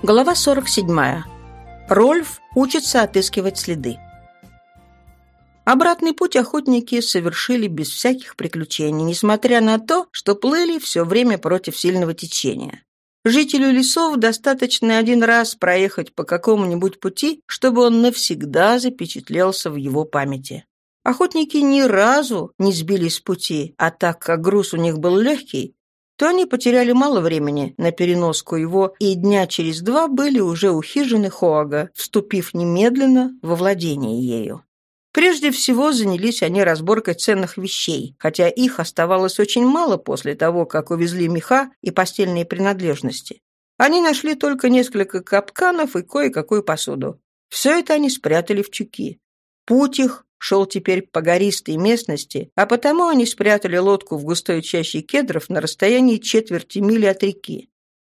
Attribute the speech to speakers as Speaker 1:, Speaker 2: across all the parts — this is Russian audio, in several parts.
Speaker 1: Глава 47. Рольф учится отыскивать следы. Обратный путь охотники совершили без всяких приключений, несмотря на то, что плыли все время против сильного течения. Жителю лесов достаточно один раз проехать по какому-нибудь пути, чтобы он навсегда запечатлелся в его памяти. Охотники ни разу не сбились с пути, а так как груз у них был легкий, то они потеряли мало времени на переноску его, и дня через два были уже у хижины Хоага, вступив немедленно во владение ею. Прежде всего занялись они разборкой ценных вещей, хотя их оставалось очень мало после того, как увезли меха и постельные принадлежности. Они нашли только несколько капканов и кое-какую посуду. Все это они спрятали в чуки. Путь их шел теперь по гористой местности, а потому они спрятали лодку в густой чаще кедров на расстоянии четверти мили от реки.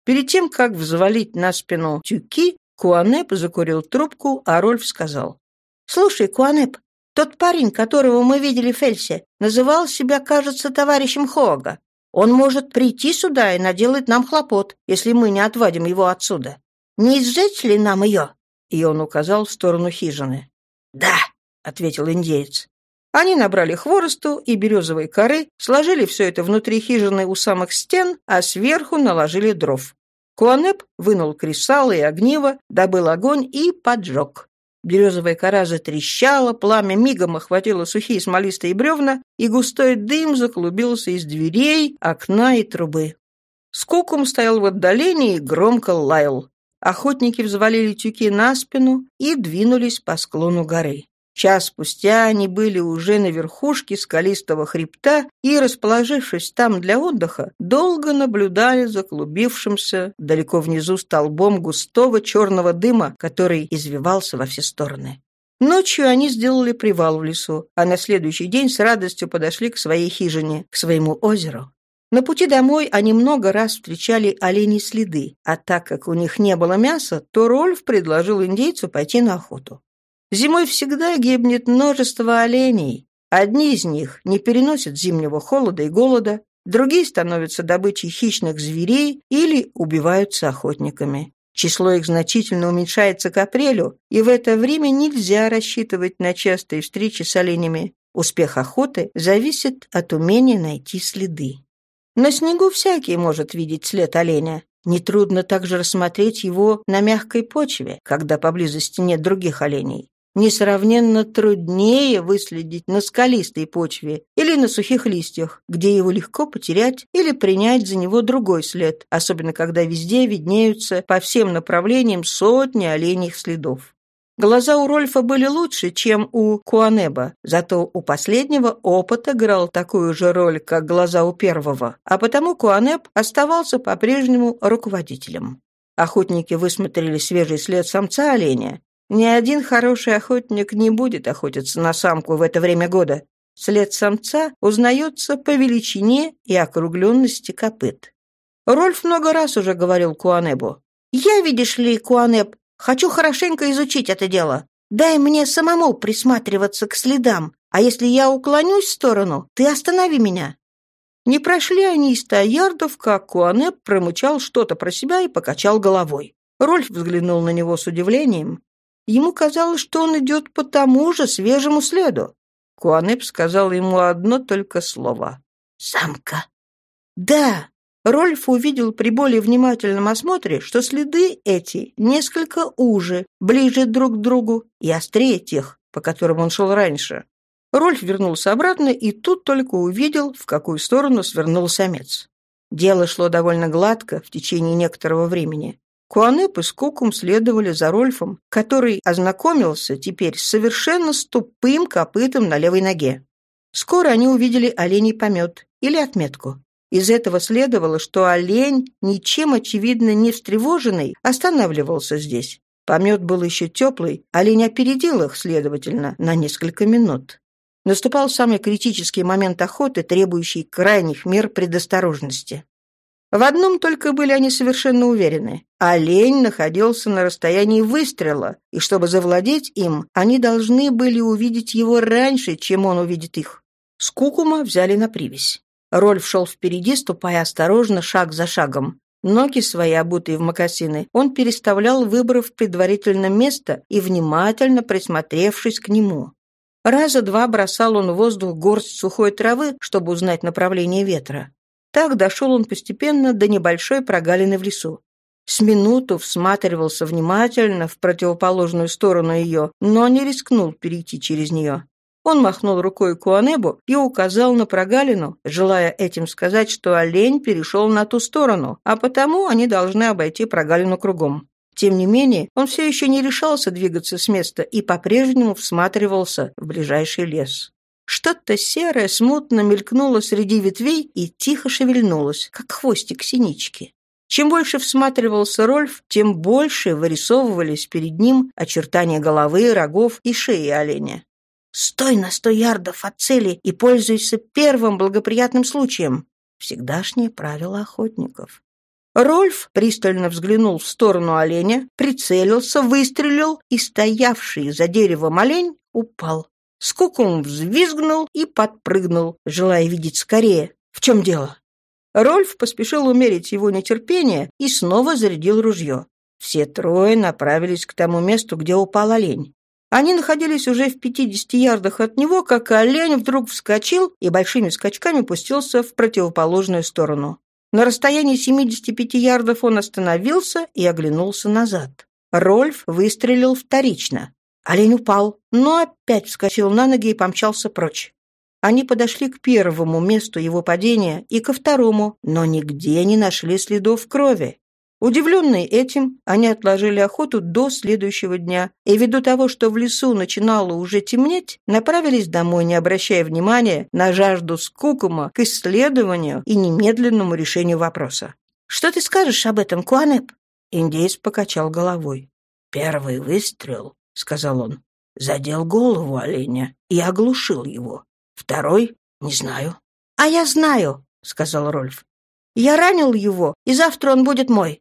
Speaker 1: Перед тем, как взвалить на спину тюки, Куанеп закурил трубку, а Рольф сказал. «Слушай, Куанеп, тот парень, которого мы видели в Фельсе, называл себя, кажется, товарищем Хоага. Он может прийти сюда и наделать нам хлопот, если мы не отвадим его отсюда. Не изжечь ли нам ее?» И он указал в сторону хижины. «Да», ответил индеец. Они набрали хворосту и березовой коры, сложили все это внутри хижины у самых стен, а сверху наложили дров. Куанеп вынул кресало и огниво, добыл огонь и поджег. Березовая кора затрещала, пламя мигом охватило сухие смолистые бревна, и густой дым заклубился из дверей, окна и трубы. Скукум стоял в отдалении и громко лаял. Охотники взвалили тюки на спину и двинулись по склону горы. Час спустя они были уже на верхушке скалистого хребта и, расположившись там для отдыха, долго наблюдали за клубившимся далеко внизу столбом густого черного дыма, который извивался во все стороны. Ночью они сделали привал в лесу, а на следующий день с радостью подошли к своей хижине, к своему озеру. На пути домой они много раз встречали оленей следы, а так как у них не было мяса, то Рольф предложил индейцу пойти на охоту. Зимой всегда гибнет множество оленей. Одни из них не переносят зимнего холода и голода, другие становятся добычей хищных зверей или убиваются охотниками. Число их значительно уменьшается к апрелю, и в это время нельзя рассчитывать на частые встречи с оленями. Успех охоты зависит от умения найти следы. На снегу всякий может видеть след оленя. Нетрудно также рассмотреть его на мягкой почве, когда поблизости нет других оленей несравненно труднее выследить на скалистой почве или на сухих листьях, где его легко потерять или принять за него другой след, особенно когда везде виднеются по всем направлениям сотни оленьих следов. Глаза у Рольфа были лучше, чем у Куанеба, зато у последнего опыт играл такую же роль, как глаза у первого, а потому Куанеб оставался по-прежнему руководителем. Охотники высмотрели свежий след самца оленя, ни один хороший охотник не будет охотиться на самку в это время года. След самца узнается по величине и округленности копыт. Рольф много раз уже говорил Куанебу. «Я, видишь ли, Куанеб, хочу хорошенько изучить это дело. Дай мне самому присматриваться к следам, а если я уклонюсь в сторону, ты останови меня». Не прошли они и ста ярдов, как Куанеб промычал что-то про себя и покачал головой. Рольф взглянул на него с удивлением. Ему казалось, что он идет по тому же свежему следу. Куанеп сказал ему одно только слово. «Самка». «Да». Рольф увидел при более внимательном осмотре, что следы эти несколько уже, ближе друг к другу и острее тех, по которым он шел раньше. Рольф вернулся обратно и тут только увидел, в какую сторону свернул самец. Дело шло довольно гладко в течение некоторого времени. Куанеп и Скукум следовали за Рольфом, который ознакомился теперь совершенно с тупым копытом на левой ноге. Скоро они увидели оленей помет или отметку. Из этого следовало, что олень, ничем очевидно не встревоженный, останавливался здесь. Помет был еще теплый, олень опередил их, следовательно, на несколько минут. Наступал самый критический момент охоты, требующий крайних мер предосторожности. В одном только были они совершенно уверены. Олень находился на расстоянии выстрела, и чтобы завладеть им, они должны были увидеть его раньше, чем он увидит их. Скукума взяли на привязь. Рольф шел впереди, ступая осторожно, шаг за шагом. Ноги свои, обутые в мокасины, он переставлял, выбрав предварительно место и внимательно присмотревшись к нему. Раза два бросал он в воздух горсть сухой травы, чтобы узнать направление ветра. Так дошел он постепенно до небольшой прогалины в лесу. С минуту всматривался внимательно в противоположную сторону ее, но не рискнул перейти через нее. Он махнул рукой Куанебу и указал на прогалину, желая этим сказать, что олень перешел на ту сторону, а потому они должны обойти прогалину кругом. Тем не менее, он все еще не решался двигаться с места и по-прежнему всматривался в ближайший лес. Что-то серое смутно мелькнуло среди ветвей и тихо шевельнулось, как хвостик синички. Чем больше всматривался Рольф, тем больше вырисовывались перед ним очертания головы, рогов и шеи оленя. Стой на сто ярдов от цели и пользуйся первым благоприятным случаем. Всегдашнее правило охотников. Рольф пристально взглянул в сторону оленя, прицелился, выстрелил, и стоявший за деревом олень упал. Скукум взвизгнул и подпрыгнул, желая видеть скорее. В чем дело? Рольф поспешил умерить его нетерпение и снова зарядил ружье. Все трое направились к тому месту, где упал олень. Они находились уже в 50 ярдах от него, как олень вдруг вскочил и большими скачками пустился в противоположную сторону. На расстоянии 75 ярдов он остановился и оглянулся назад. Рольф выстрелил вторично. Олень упал, но опять вскочил на ноги и помчался прочь. Они подошли к первому месту его падения и ко второму, но нигде не нашли следов крови. Удивленные этим, они отложили охоту до следующего дня и, ввиду того, что в лесу начинало уже темнеть, направились домой, не обращая внимания на жажду скукума к исследованию и немедленному решению вопроса. «Что ты скажешь об этом, Куанеп?» Индейец покачал головой. «Первый выстрел», — сказал он, — задел голову оленя и оглушил его. Второй — не знаю. «А я знаю», — сказал Рольф. «Я ранил его, и завтра он будет мой.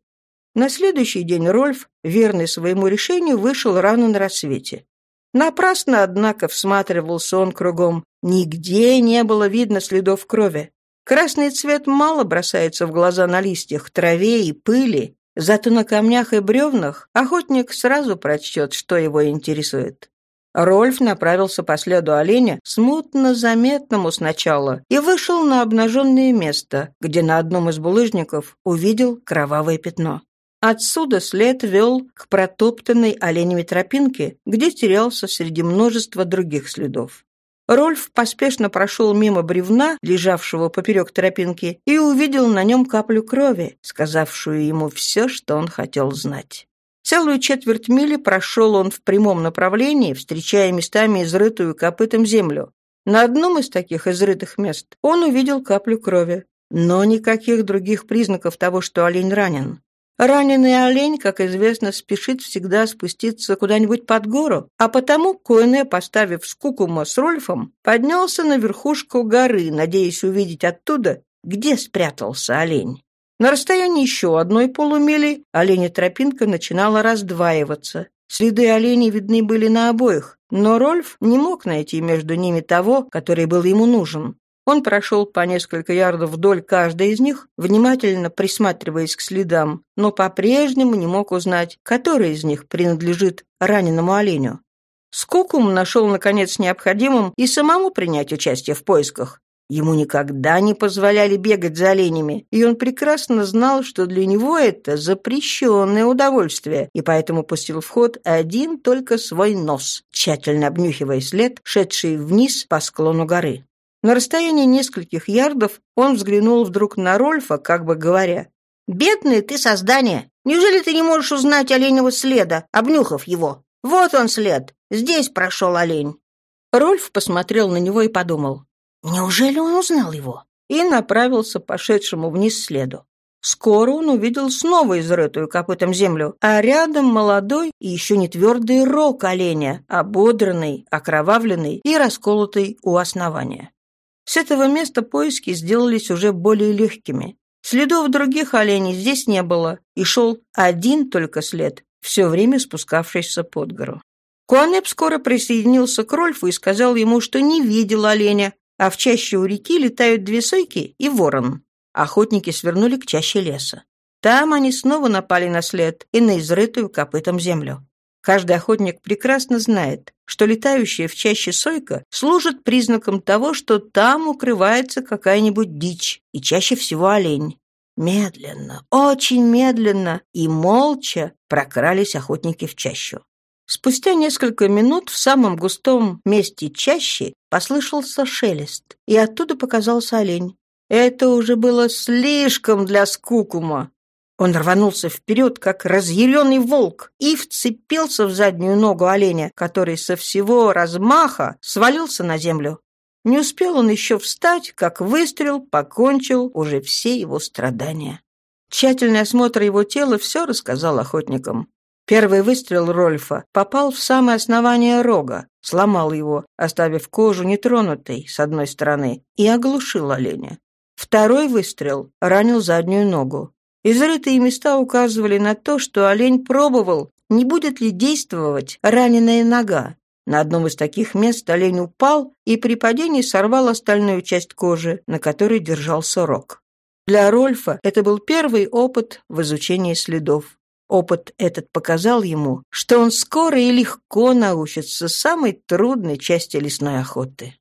Speaker 1: На следующий день Рольф, верный своему решению, вышел рано на рассвете. Напрасно, однако, всматривался он кругом. Нигде не было видно следов крови. Красный цвет мало бросается в глаза на листьях, траве и пыли, зато на камнях и бревнах охотник сразу прочтет, что его интересует. Рольф направился по следу оленя, смутно заметному сначала, и вышел на обнаженное место, где на одном из булыжников увидел кровавое пятно. Отсюда след вел к протоптанной оленями тропинке, где терялся среди множества других следов. Рольф поспешно прошел мимо бревна, лежавшего поперек тропинки, и увидел на нем каплю крови, сказавшую ему все, что он хотел знать. Целую четверть мили прошел он в прямом направлении, встречая местами изрытую копытом землю. На одном из таких изрытых мест он увидел каплю крови, но никаких других признаков того, что олень ранен. Раненый олень, как известно, спешит всегда спуститься куда-нибудь под гору, а потому Коэне, поставив скукума с Рольфом, поднялся на верхушку горы, надеясь увидеть оттуда, где спрятался олень. На расстоянии еще одной полумили оленя тропинка начинала раздваиваться. Следы оленей видны были на обоих, но Рольф не мог найти между ними того, который был ему нужен. Он прошел по несколько ярдов вдоль каждой из них, внимательно присматриваясь к следам, но по-прежнему не мог узнать, который из них принадлежит раненому оленю. Скукум нашел, наконец, необходимым и самому принять участие в поисках. Ему никогда не позволяли бегать за оленями, и он прекрасно знал, что для него это запрещенное удовольствие, и поэтому пустил в ход один только свой нос, тщательно обнюхивая след, шедший вниз по склону горы. На расстоянии нескольких ярдов он взглянул вдруг на Рольфа, как бы говоря, «Бедное ты создание! Неужели ты не можешь узнать оленевого следа, обнюхав его? Вот он след! Здесь прошел олень!» Рольф посмотрел на него и подумал, «Неужели он узнал его?» и направился пошедшему вниз следу. Скоро он увидел снова изрытую копытом землю, а рядом молодой и еще не твердый рог оленя, ободранный, окровавленный и расколотый у основания. С этого места поиски сделались уже более легкими. Следов других оленей здесь не было, и шел один только след, все время спускавшийся под гору. Куанеп скоро присоединился к Рольфу и сказал ему, что не видел оленя, а в чаще у реки летают две сойки и ворон. Охотники свернули к чаще леса. Там они снова напали на след и на изрытую копытом землю. Каждый охотник прекрасно знает, что летающая в чаще сойка служит признаком того, что там укрывается какая-нибудь дичь, и чаще всего олень. Медленно, очень медленно и молча прокрались охотники в чащу. Спустя несколько минут в самом густом месте чащи послышался шелест, и оттуда показался олень. Это уже было слишком для скукума. Он рванулся вперед, как разъяренный волк, и вцепился в заднюю ногу оленя, который со всего размаха свалился на землю. Не успел он еще встать, как выстрел покончил уже все его страдания. Тщательный осмотр его тела все рассказал охотникам. Первый выстрел Рольфа попал в самое основание рога, сломал его, оставив кожу нетронутой с одной стороны, и оглушил оленя. Второй выстрел ранил заднюю ногу. Изрытые места указывали на то, что олень пробовал, не будет ли действовать раненая нога. На одном из таких мест олень упал и при падении сорвал остальную часть кожи, на которой держался рог. Для Рольфа это был первый опыт в изучении следов. Опыт этот показал ему, что он скоро и легко научится самой трудной части лесной охоты.